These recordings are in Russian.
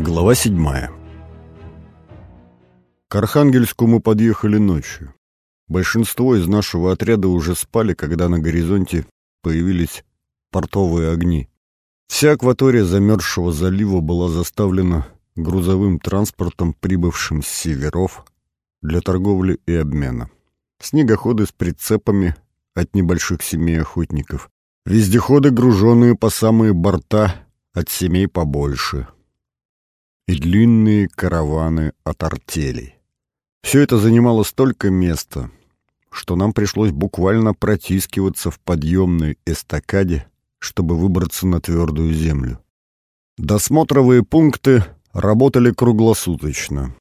Глава седьмая К Архангельску мы подъехали ночью. Большинство из нашего отряда уже спали, когда на горизонте появились портовые огни. Вся акватория замерзшего залива была заставлена грузовым транспортом, прибывшим с северов, для торговли и обмена. Снегоходы с прицепами от небольших семей охотников. Вездеходы, груженные по самые борта от семей побольше. И длинные караваны от артелей. Все это занимало столько места, что нам пришлось буквально протискиваться в подъемной эстакаде, чтобы выбраться на твердую землю. Досмотровые пункты работали круглосуточно.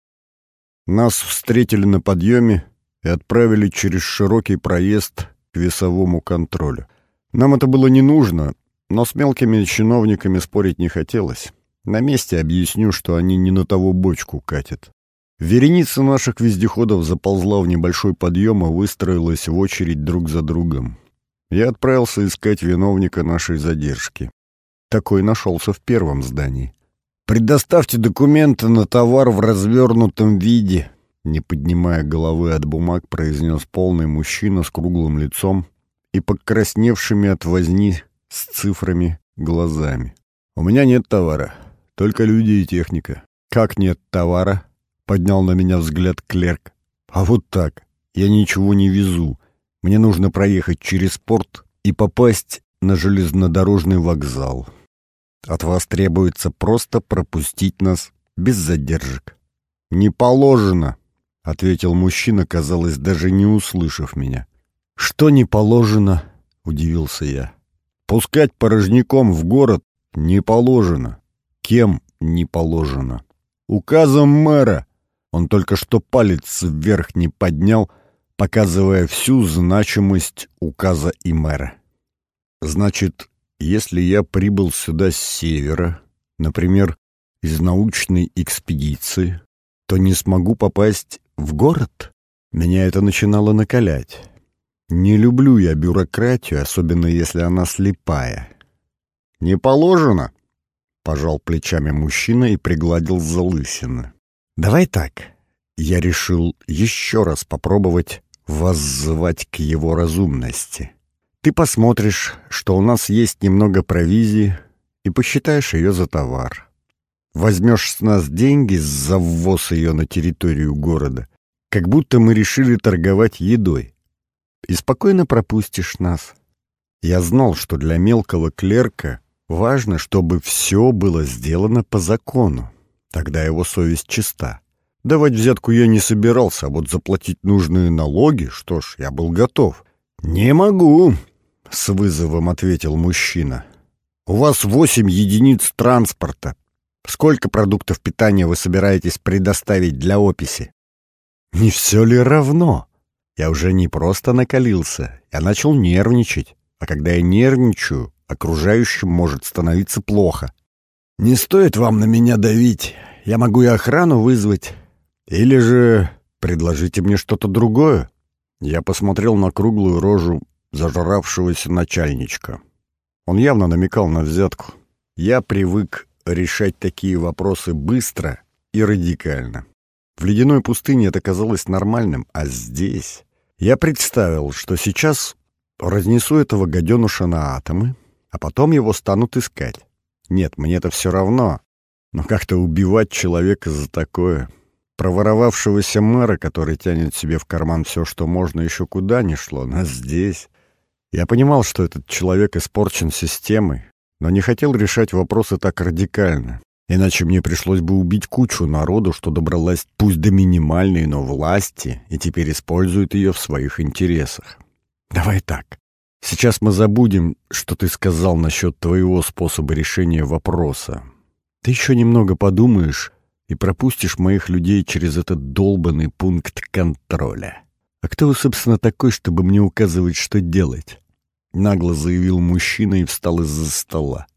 Нас встретили на подъеме и отправили через широкий проезд к весовому контролю. Нам это было не нужно, но с мелкими чиновниками спорить не хотелось. На месте объясню, что они не на того бочку катят. Вереница наших вездеходов заползла в небольшой подъем и выстроилась в очередь друг за другом. Я отправился искать виновника нашей задержки. Такой нашелся в первом здании. «Предоставьте документы на товар в развернутом виде», не поднимая головы от бумаг, произнес полный мужчина с круглым лицом и покрасневшими от возни с цифрами глазами. «У меня нет товара, только люди и техника». «Как нет товара?» — поднял на меня взгляд клерк. «А вот так. Я ничего не везу. Мне нужно проехать через порт и попасть на железнодорожный вокзал. От вас требуется просто пропустить нас без задержек». «Не положено», — ответил мужчина, казалось, даже не услышав меня. «Что не положено?» — удивился я. «Пускать порожняком в город не положено. Кем не положено? Указом мэра. Он только что палец вверх не поднял, показывая всю значимость указа и мэра. Значит, если я прибыл сюда с севера, например, из научной экспедиции, то не смогу попасть в город? Меня это начинало накалять. Не люблю я бюрократию, особенно если она слепая. «Не положено», — пожал плечами мужчина и пригладил залысины. «Давай так». Я решил еще раз попробовать воззвать к его разумности. Ты посмотришь, что у нас есть немного провизии, и посчитаешь ее за товар. Возьмешь с нас деньги за ввоз ее на территорию города, как будто мы решили торговать едой, и спокойно пропустишь нас. Я знал, что для мелкого клерка важно, чтобы все было сделано по закону. Тогда его совесть чиста. Давать взятку я не собирался, а вот заплатить нужные налоги, что ж, я был готов. «Не могу», — с вызовом ответил мужчина. «У вас восемь единиц транспорта. Сколько продуктов питания вы собираетесь предоставить для описи?» «Не все ли равно?» Я уже не просто накалился, я начал нервничать. А когда я нервничаю, окружающим может становиться плохо. «Не стоит вам на меня давить. Я могу и охрану вызвать. Или же предложите мне что-то другое?» Я посмотрел на круглую рожу зажравшегося начальничка. Он явно намекал на взятку. Я привык решать такие вопросы быстро и радикально. В ледяной пустыне это казалось нормальным, а здесь... Я представил, что сейчас разнесу этого гаденуша на атомы, а потом его станут искать. Нет, мне это все равно. Но как-то убивать человека за такое... Проворовавшегося мэра, который тянет себе в карман все, что можно, еще куда ни шло, но здесь... Я понимал, что этот человек испорчен системой, но не хотел решать вопросы так радикально. Иначе мне пришлось бы убить кучу народу, что добралась пусть до минимальной, но власти, и теперь использует ее в своих интересах. Давай так. Сейчас мы забудем, что ты сказал насчет твоего способа решения вопроса. Ты еще немного подумаешь и пропустишь моих людей через этот долбанный пункт контроля. А кто вы, собственно, такой, чтобы мне указывать, что делать? Нагло заявил мужчина и встал из-за стола.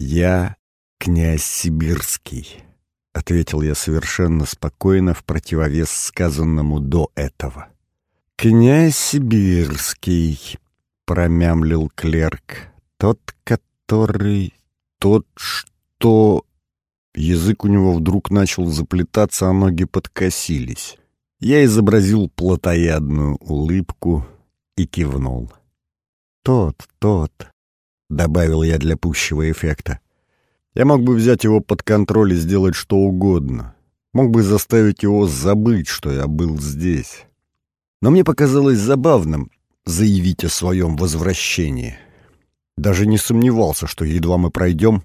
«Я князь Сибирский», — ответил я совершенно спокойно в противовес сказанному до этого. «Князь Сибирский», — промямлил клерк, — «тот, который... тот, что...» Язык у него вдруг начал заплетаться, а ноги подкосились. Я изобразил плотоядную улыбку и кивнул. «Тот, тот», — добавил я для пущего эффекта. Я мог бы взять его под контроль и сделать что угодно. Мог бы заставить его забыть, что я был здесь. Но мне показалось забавным заявить о своем возвращении. Даже не сомневался, что едва мы пройдем,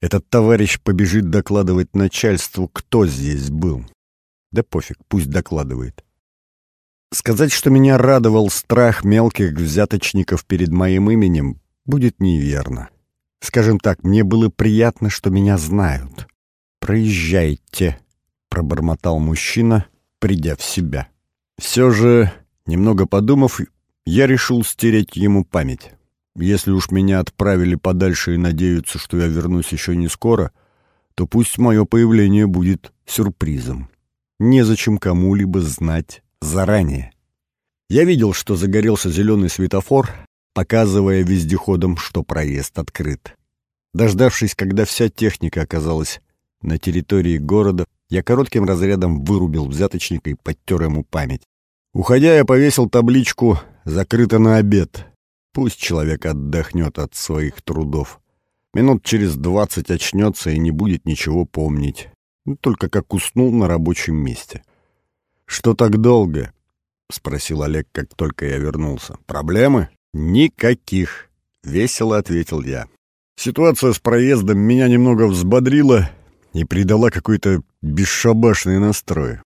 этот товарищ побежит докладывать начальству, кто здесь был. Да пофиг, пусть докладывает. Сказать, что меня радовал страх мелких взяточников перед моим именем, будет неверно. Скажем так, мне было приятно, что меня знают. «Проезжайте», — пробормотал мужчина, придя в себя. Все же, немного подумав, я решил стереть ему память. Если уж меня отправили подальше и надеются, что я вернусь еще не скоро, то пусть мое появление будет сюрпризом. Незачем кому-либо знать заранее. Я видел, что загорелся зеленый светофор, показывая вездеходам, что проезд открыт. Дождавшись, когда вся техника оказалась на территории города, я коротким разрядом вырубил взяточника и подтер ему память. Уходя, я повесил табличку «Закрыто на обед». Пусть человек отдохнет от своих трудов. Минут через двадцать очнется и не будет ничего помнить. Ну, только как уснул на рабочем месте. «Что так долго?» — спросил Олег, как только я вернулся. «Проблемы?» «Никаких», — весело ответил я. Ситуация с проездом меня немного взбодрила и придала какой-то бесшабашный настрой.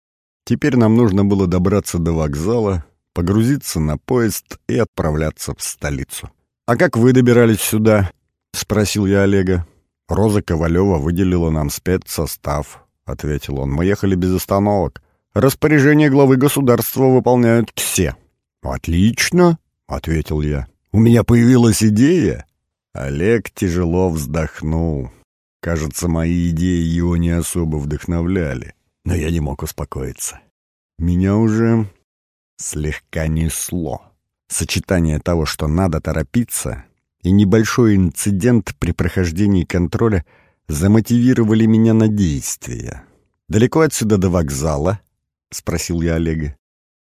Теперь нам нужно было добраться до вокзала, погрузиться на поезд и отправляться в столицу. «А как вы добирались сюда?» — спросил я Олега. «Роза Ковалева выделила нам спецсостав», — ответил он. «Мы ехали без остановок. Распоряжение главы государства выполняют все». «Отлично», — ответил я. «У меня появилась идея». Олег тяжело вздохнул. Кажется, мои идеи его не особо вдохновляли, но я не мог успокоиться. Меня уже слегка несло. Сочетание того, что надо торопиться, и небольшой инцидент при прохождении контроля замотивировали меня на действия. «Далеко отсюда до вокзала?» — спросил я Олега.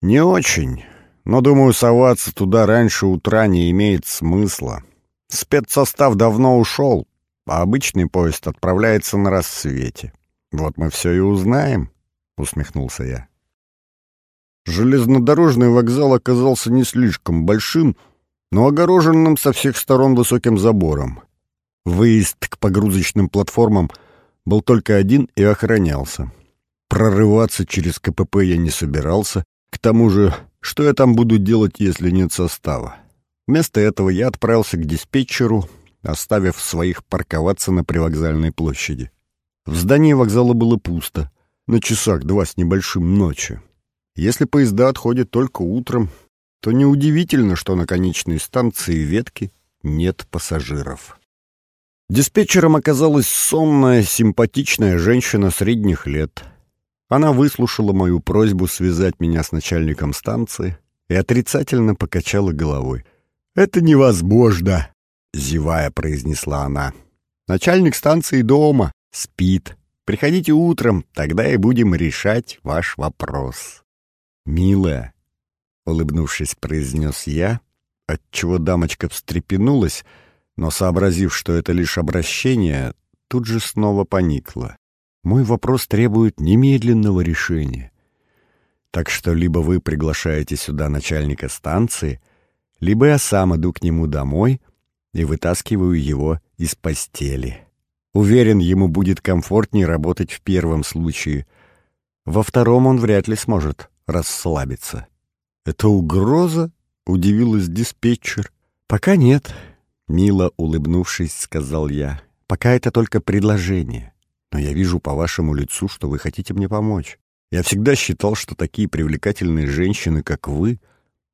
«Не очень, но, думаю, соваться туда раньше утра не имеет смысла. Спецсостав давно ушел, а обычный поезд отправляется на рассвете. Вот мы все и узнаем», — усмехнулся я. Железнодорожный вокзал оказался не слишком большим, но огороженным со всех сторон высоким забором. Выезд к погрузочным платформам был только один и охранялся. Прорываться через КПП я не собирался. К тому же, что я там буду делать, если нет состава? Вместо этого я отправился к диспетчеру, оставив своих парковаться на привокзальной площади. В здании вокзала было пусто, на часах два с небольшим ночи. Если поезда отходят только утром, то неудивительно, что на конечной станции ветки нет пассажиров. Диспетчером оказалась сонная, симпатичная женщина средних лет. Она выслушала мою просьбу связать меня с начальником станции и отрицательно покачала головой. «Это невозможно!» — зевая произнесла она. «Начальник станции дома, спит. Приходите утром, тогда и будем решать ваш вопрос». «Милая», — улыбнувшись, произнес я, отчего дамочка встрепенулась, но, сообразив, что это лишь обращение, тут же снова поникла. «Мой вопрос требует немедленного решения. Так что либо вы приглашаете сюда начальника станции, либо я сам иду к нему домой и вытаскиваю его из постели. Уверен, ему будет комфортнее работать в первом случае. Во втором он вряд ли сможет расслабиться. «Это угроза?» — удивилась диспетчер. «Пока нет», — мило улыбнувшись, сказал я. «Пока это только предложение. Но я вижу по вашему лицу, что вы хотите мне помочь. Я всегда считал, что такие привлекательные женщины, как вы,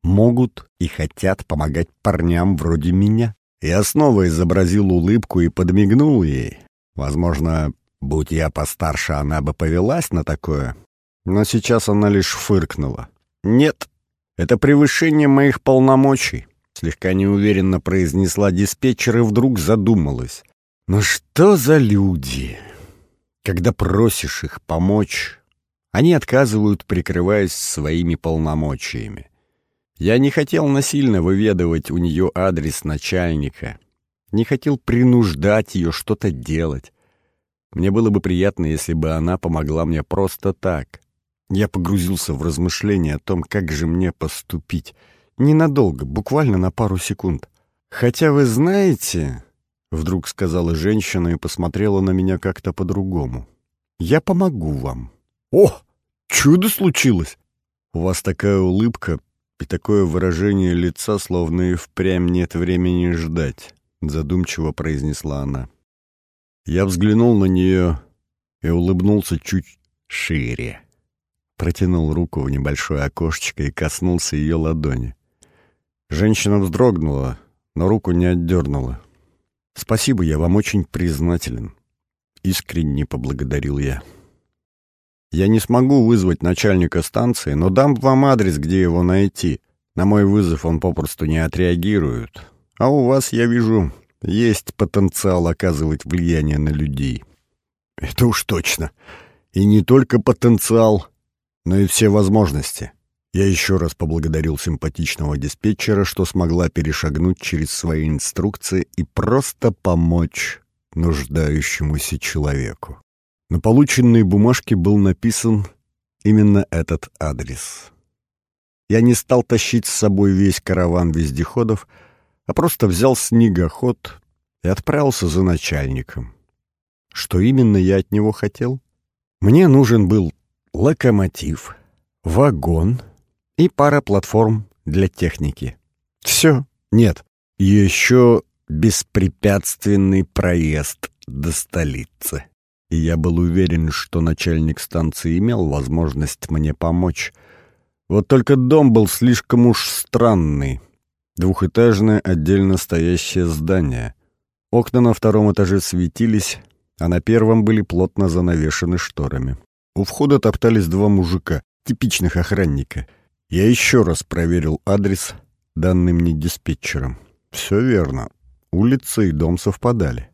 могут и хотят помогать парням вроде меня». Я снова изобразил улыбку и подмигнул ей. Возможно, будь я постарше, она бы повелась на такое, но сейчас она лишь фыркнула. «Нет, это превышение моих полномочий», — слегка неуверенно произнесла диспетчер и вдруг задумалась. «Ну что за люди? когда просишь их помочь, они отказывают, прикрываясь своими полномочиями. Я не хотел насильно выведывать у нее адрес начальника, не хотел принуждать ее что-то делать. Мне было бы приятно, если бы она помогла мне просто так. Я погрузился в размышления о том, как же мне поступить. Ненадолго, буквально на пару секунд. «Хотя вы знаете...» — вдруг сказала женщина и посмотрела на меня как-то по-другому. «Я помогу вам». «О, чудо случилось!» «У вас такая улыбка и такое выражение лица, словно и впрямь нет времени ждать», — задумчиво произнесла она. Я взглянул на нее и улыбнулся чуть шире. Протянул руку в небольшое окошечко и коснулся ее ладони. Женщина вздрогнула, но руку не отдернула. «Спасибо, я вам очень признателен», — искренне поблагодарил я. «Я не смогу вызвать начальника станции, но дам вам адрес, где его найти. На мой вызов он попросту не отреагирует. А у вас, я вижу, есть потенциал оказывать влияние на людей». «Это уж точно. И не только потенциал, но и все возможности». Я еще раз поблагодарил симпатичного диспетчера, что смогла перешагнуть через свои инструкции и просто помочь нуждающемуся человеку. На полученной бумажке был написан именно этот адрес. Я не стал тащить с собой весь караван вездеходов, а просто взял снегоход и отправился за начальником. Что именно я от него хотел? Мне нужен был локомотив, вагон — и пара платформ для техники. Все. Нет. Еще беспрепятственный проезд до столицы. И я был уверен, что начальник станции имел возможность мне помочь. Вот только дом был слишком уж странный. Двухэтажное отдельно стоящее здание. Окна на втором этаже светились, а на первом были плотно занавешены шторами. У входа топтались два мужика, типичных охранника — я еще раз проверил адрес, данный мне диспетчером. Все верно. Улица и дом совпадали.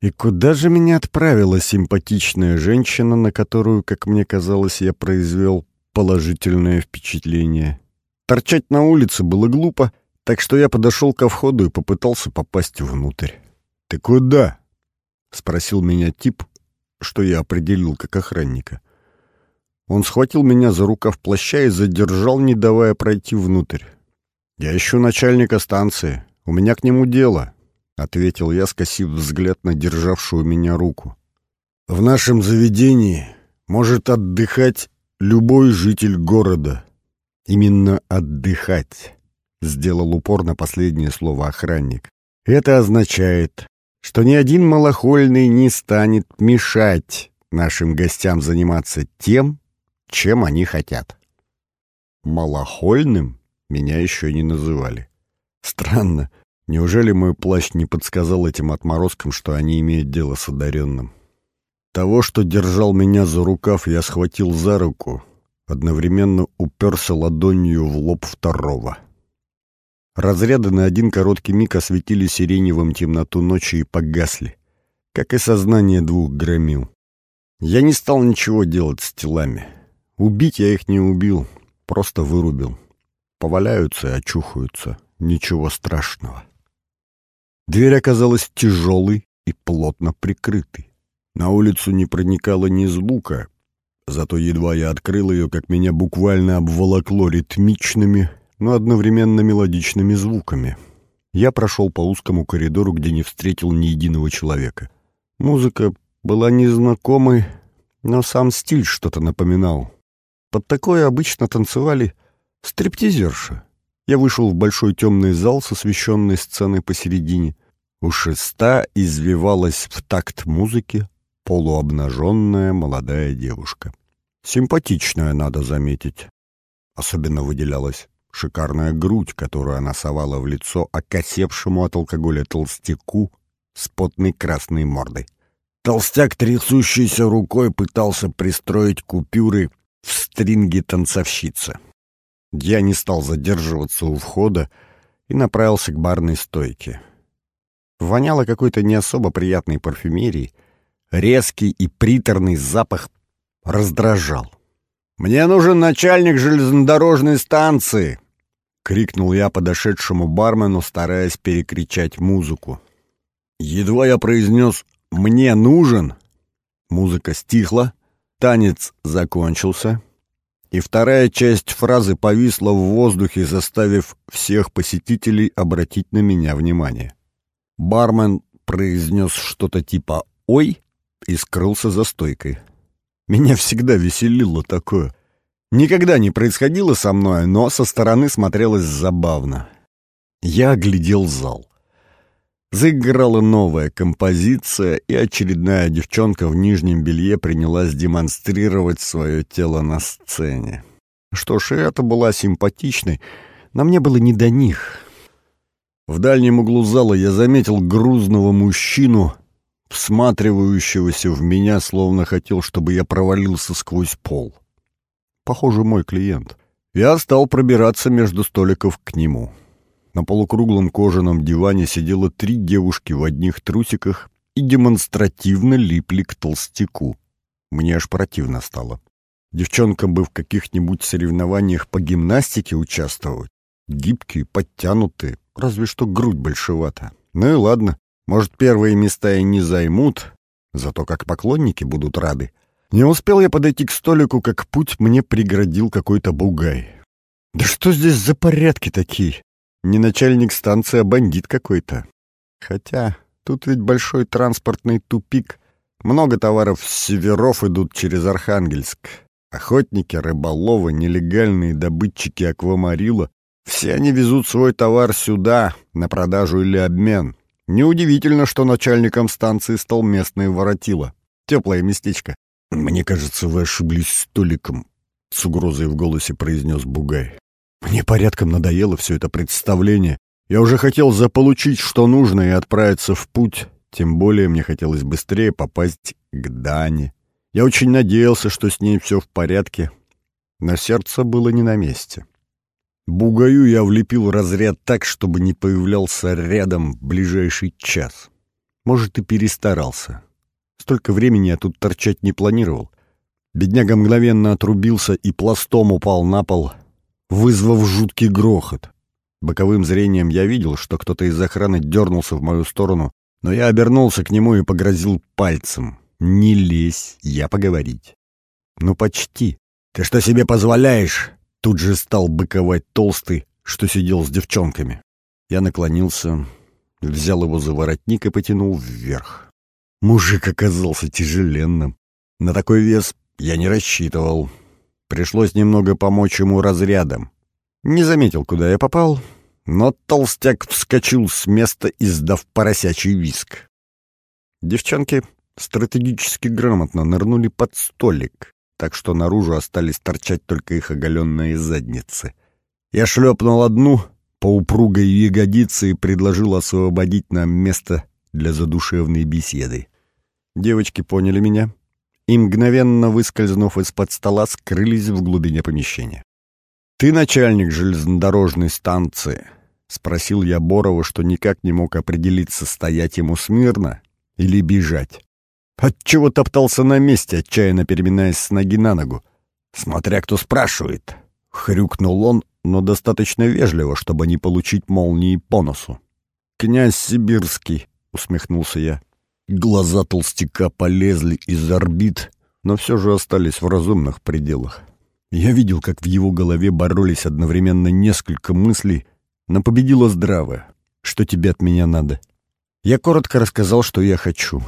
И куда же меня отправила симпатичная женщина, на которую, как мне казалось, я произвел положительное впечатление? Торчать на улице было глупо, так что я подошел ко входу и попытался попасть внутрь. «Ты куда?» — спросил меня тип, что я определил как охранника. Он схватил меня за рукав плаща и задержал, не давая пройти внутрь. «Я ищу начальника станции. У меня к нему дело», — ответил я, скосив взгляд на державшую меня руку. «В нашем заведении может отдыхать любой житель города. Именно отдыхать», — сделал упор на последнее слово охранник. «Это означает, что ни один малохольный не станет мешать нашим гостям заниматься тем, чем они хотят. Малохольным меня еще не называли. Странно, неужели мой плащ не подсказал этим отморозкам, что они имеют дело с одаренным? Того, что держал меня за рукав, я схватил за руку, одновременно уперся ладонью в лоб второго. Разряды на один короткий миг осветили сиреневым темноту ночи и погасли, как и сознание двух громил. Я не стал ничего делать с телами. Убить я их не убил, просто вырубил. Поваляются и очухаются. Ничего страшного. Дверь оказалась тяжелой и плотно прикрытой. На улицу не проникало ни звука, зато едва я открыл ее, как меня буквально обволокло ритмичными, но одновременно мелодичными звуками. Я прошел по узкому коридору, где не встретил ни единого человека. Музыка была незнакомой, но сам стиль что-то напоминал. Под такое обычно танцевали стриптизерши. Я вышел в большой темный зал с освещенной сценой посередине. У шеста извивалась в такт музыки полуобнаженная молодая девушка. Симпатичная, надо заметить. Особенно выделялась шикарная грудь, которую она совала в лицо окосевшему от алкоголя толстяку с потной красной мордой. Толстяк, трясущейся рукой, пытался пристроить купюры в стринге танцовщицы. Я не стал задерживаться у входа и направился к барной стойке. Воняло какой-то не особо приятной парфюмерией, резкий и приторный запах раздражал. «Мне нужен начальник железнодорожной станции!» — крикнул я подошедшему бармену, стараясь перекричать музыку. Едва я произнес «мне нужен», музыка стихла, танец закончился, и вторая часть фразы повисла в воздухе, заставив всех посетителей обратить на меня внимание. Бармен произнес что-то типа «Ой!» и скрылся за стойкой. Меня всегда веселило такое. Никогда не происходило со мной, но со стороны смотрелось забавно. Я оглядел зал. Заиграла новая композиция, и очередная девчонка в нижнем белье принялась демонстрировать свое тело на сцене. Что ж, это была симпатичной, но мне было не до них. В дальнем углу зала я заметил грузного мужчину, всматривающегося в меня, словно хотел, чтобы я провалился сквозь пол. Похоже, мой клиент. Я стал пробираться между столиков к нему. На полукруглом кожаном диване сидело три девушки в одних трусиках и демонстративно липли к толстяку. Мне аж противно стало. Девчонкам бы в каких-нибудь соревнованиях по гимнастике участвовать. Гибкие, подтянутые, разве что грудь большевата. Ну и ладно, может, первые места и не займут, зато как поклонники будут рады. Не успел я подойти к столику, как путь мне преградил какой-то бугай. Да что здесь за порядки такие? Не начальник станции, а бандит какой-то. Хотя тут ведь большой транспортный тупик. Много товаров с северов идут через Архангельск. Охотники, рыболовы, нелегальные добытчики аквамарила — все они везут свой товар сюда, на продажу или обмен. Неудивительно, что начальником станции стал местный воротило. Теплое местечко. «Мне кажется, вы ошиблись столиком», — с угрозой в голосе произнес Бугай. «Мне порядком надоело все это представление. Я уже хотел заполучить, что нужно, и отправиться в путь. Тем более мне хотелось быстрее попасть к Дане. Я очень надеялся, что с ней все в порядке, но сердце было не на месте. Бугаю я влепил разряд так, чтобы не появлялся рядом ближайший час. Может, и перестарался. Столько времени я тут торчать не планировал. Бедняга мгновенно отрубился и пластом упал на пол, вызвав жуткий грохот. Боковым зрением я видел, что кто-то из охраны дернулся в мою сторону, но я обернулся к нему и погрозил пальцем. «Не лезь, я поговорить». «Ну, почти. Ты что себе позволяешь?» Тут же стал быковать толстый, что сидел с девчонками. Я наклонился, взял его за воротник и потянул вверх. Мужик оказался тяжеленным. На такой вес я не рассчитывал. Пришлось немного помочь ему разрядом. Не заметил, куда я попал, но толстяк вскочил с места, издав поросячий виск. Девчонки стратегически грамотно нырнули под столик, так что наружу остались торчать только их оголенные задницы. Я шлепнул одну по упругой ягодице и предложил освободить нам место для задушевной беседы. Девочки поняли меня и, мгновенно выскользнув из-под стола, скрылись в глубине помещения. «Ты начальник железнодорожной станции?» — спросил я Борова, что никак не мог определиться, стоять ему смирно или бежать. Отчего топтался на месте, отчаянно переминаясь с ноги на ногу? «Смотря кто спрашивает», — хрюкнул он, но достаточно вежливо, чтобы не получить молнии по носу. «Князь Сибирский», — усмехнулся я. Глаза толстяка полезли из орбит, но все же остались в разумных пределах. Я видел, как в его голове боролись одновременно несколько мыслей, но победила здравая. Что тебе от меня надо? Я коротко рассказал, что я хочу.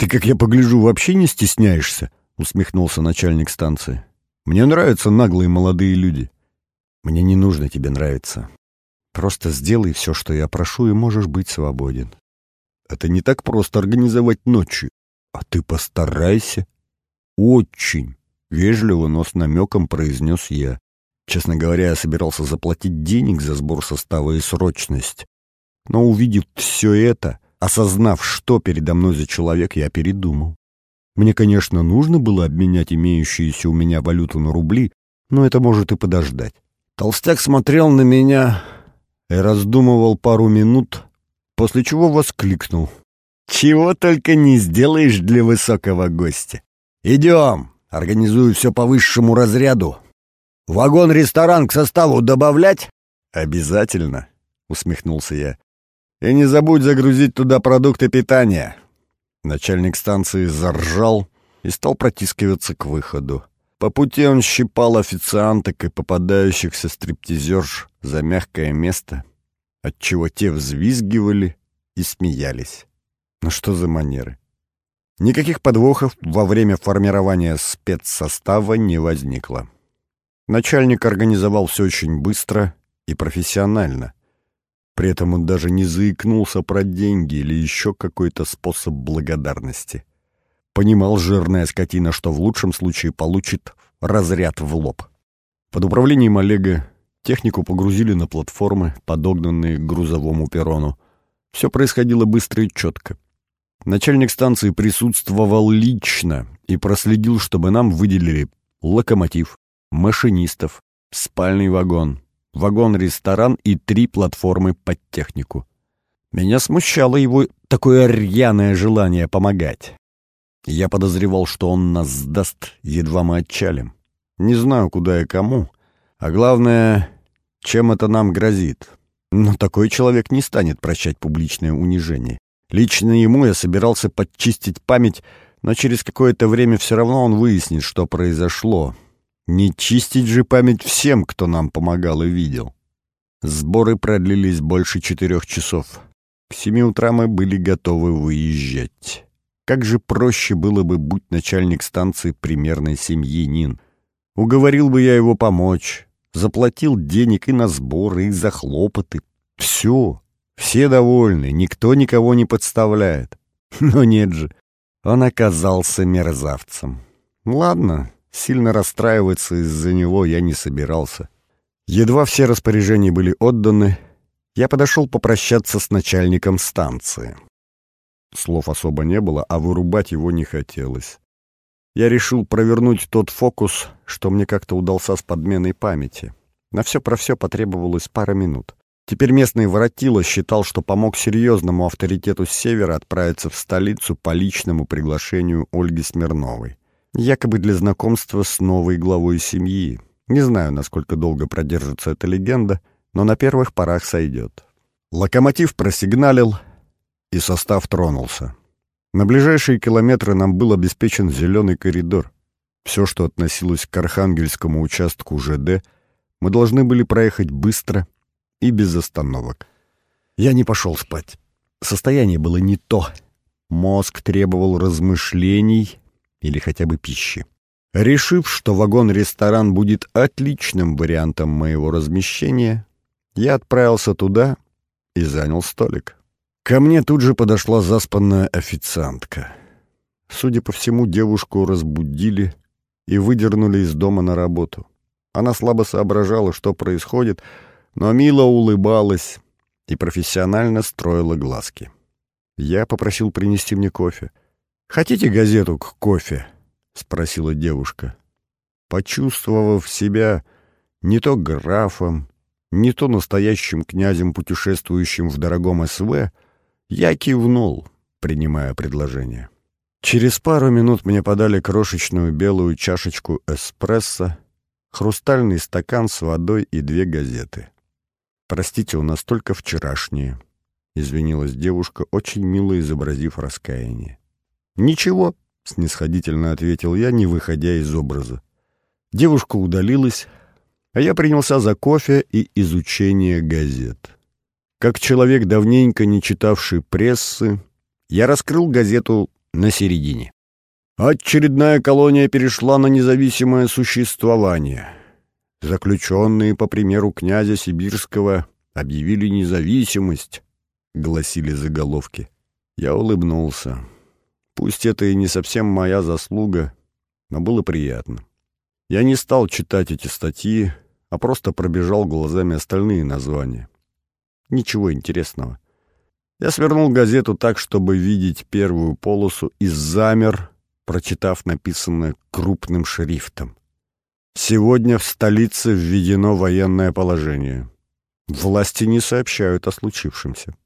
«Ты, как я погляжу, вообще не стесняешься?» — усмехнулся начальник станции. «Мне нравятся наглые молодые люди». «Мне не нужно тебе нравиться. Просто сделай все, что я прошу, и можешь быть свободен». Это не так просто организовать ночью. А ты постарайся. Очень. Вежливо, но с намеком произнес я. Честно говоря, я собирался заплатить денег за сбор состава и срочность. Но увидев все это, осознав, что передо мной за человек, я передумал. Мне, конечно, нужно было обменять имеющуюся у меня валюту на рубли, но это может и подождать. Толстяк смотрел на меня и раздумывал пару минут, после чего воскликнул. Чего только не сделаешь для высокого гостя. Идем, организую все по высшему разряду. Вагон-ресторан к составу добавлять? Обязательно, усмехнулся я. И не забудь загрузить туда продукты питания. Начальник станции заржал и стал протискиваться к выходу. По пути он щипал официанток и попадающихся стриптизерш за мягкое место, отчего те взвизгивали и смеялись. Ну что за манеры? Никаких подвохов во время формирования спецсостава не возникло. Начальник организовал все очень быстро и профессионально. При этом он даже не заикнулся про деньги или еще какой-то способ благодарности. Понимал жирная скотина, что в лучшем случае получит разряд в лоб. Под управлением Олега технику погрузили на платформы, подогнанные к грузовому перрону. Все происходило быстро и четко. Начальник станции присутствовал лично и проследил, чтобы нам выделили локомотив, машинистов, спальный вагон, вагон-ресторан и три платформы под технику. Меня смущало его такое рьяное желание помогать. Я подозревал, что он нас сдаст, едва мы отчалим. Не знаю, куда и кому, а главное, чем это нам грозит. Но такой человек не станет прощать публичное унижение. Лично ему я собирался подчистить память, но через какое-то время все равно он выяснит, что произошло. Не чистить же память всем, кто нам помогал и видел. Сборы продлились больше четырех часов. К семи утра мы были готовы выезжать. Как же проще было бы, будь начальник станции примерный семьянин. Уговорил бы я его помочь, заплатил денег и на сборы, и за хлопоты. Все, все довольны, никто никого не подставляет. Но нет же, он оказался мерзавцем. Ладно, сильно расстраиваться из-за него я не собирался. Едва все распоряжения были отданы, я подошел попрощаться с начальником станции. Слов особо не было, а вырубать его не хотелось. Я решил провернуть тот фокус, что мне как-то удался с подменой памяти. На все про все потребовалось пара минут. Теперь местный воротило считал, что помог серьезному авторитету с севера отправиться в столицу по личному приглашению Ольги Смирновой. Якобы для знакомства с новой главой семьи. Не знаю, насколько долго продержится эта легенда, но на первых порах сойдет. Локомотив просигналил, и состав тронулся. На ближайшие километры нам был обеспечен зеленый коридор. Все, что относилось к Архангельскому участку ЖД, мы должны были проехать быстро и без остановок. Я не пошел спать. Состояние было не то. Мозг требовал размышлений или хотя бы пищи. Решив, что вагон-ресторан будет отличным вариантом моего размещения, я отправился туда и занял столик. Ко мне тут же подошла заспанная официантка. Судя по всему, девушку разбудили и выдернули из дома на работу. Она слабо соображала, что происходит, но мило улыбалась и профессионально строила глазки. Я попросил принести мне кофе. «Хотите газету к кофе?» — спросила девушка. Почувствовав себя не то графом, не то настоящим князем, путешествующим в дорогом СВ, я кивнул, принимая предложение. Через пару минут мне подали крошечную белую чашечку эспрессо, хрустальный стакан с водой и две газеты. «Простите, у нас только вчерашние», — извинилась девушка, очень мило изобразив раскаяние. «Ничего», — снисходительно ответил я, не выходя из образа. Девушка удалилась, а я принялся за кофе и изучение газет. Как человек, давненько не читавший прессы, я раскрыл газету на середине. Очередная колония перешла на независимое существование. Заключенные, по примеру князя Сибирского, объявили независимость, — гласили заголовки. Я улыбнулся. Пусть это и не совсем моя заслуга, но было приятно. Я не стал читать эти статьи, а просто пробежал глазами остальные названия. Ничего интересного. Я свернул газету так, чтобы видеть первую полосу, и замер, прочитав написанное крупным шрифтом. Сегодня в столице введено военное положение. Власти не сообщают о случившемся.